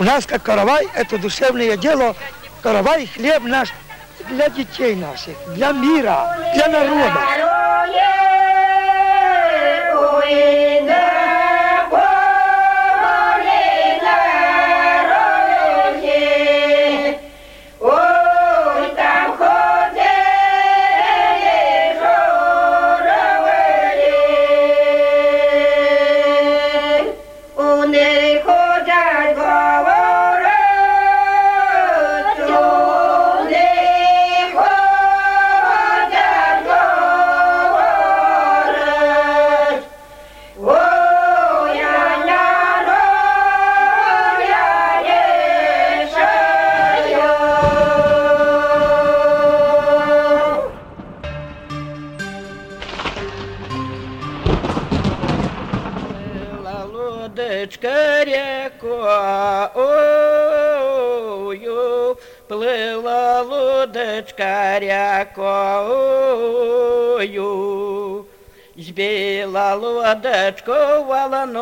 У нас как каравай это душевное дело, каравай хлеб наш для детей наших, для мира, для народа. лодочка рекою, плыла лодочка рекою, Збила лодочку волною,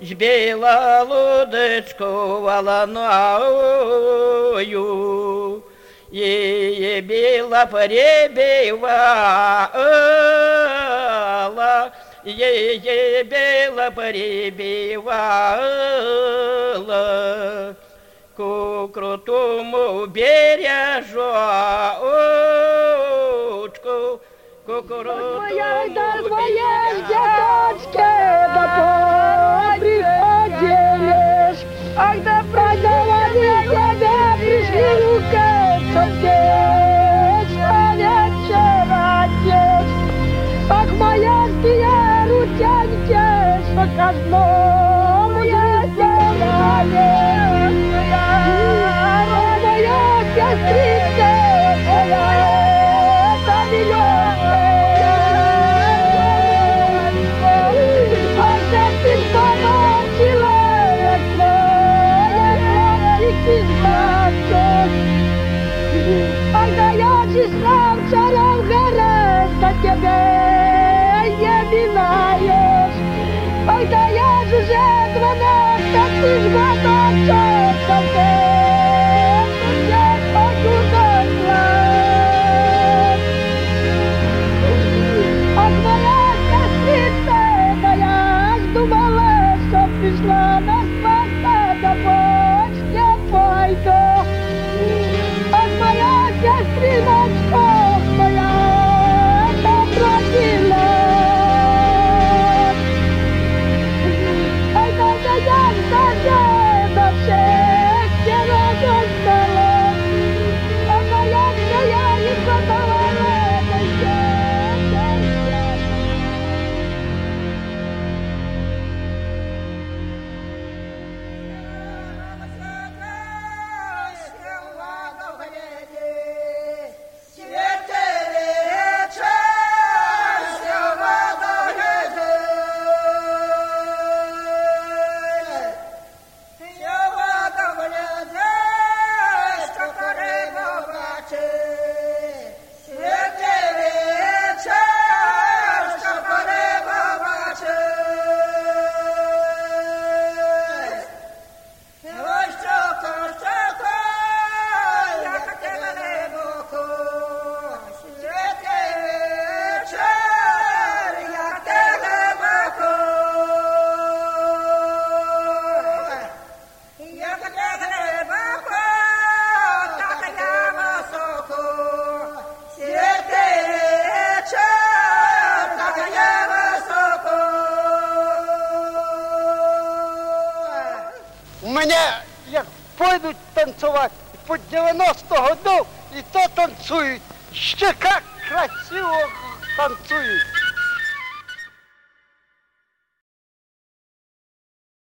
Збила лодочку волною, Її біла перебивала, Її біла перебивала, Ку крутому бережочку, ку крутому Твоя тебя esgoto! Мене, як пойдуть танцювати по 90 годов, і то танцюють. Ще як красиво танцюють.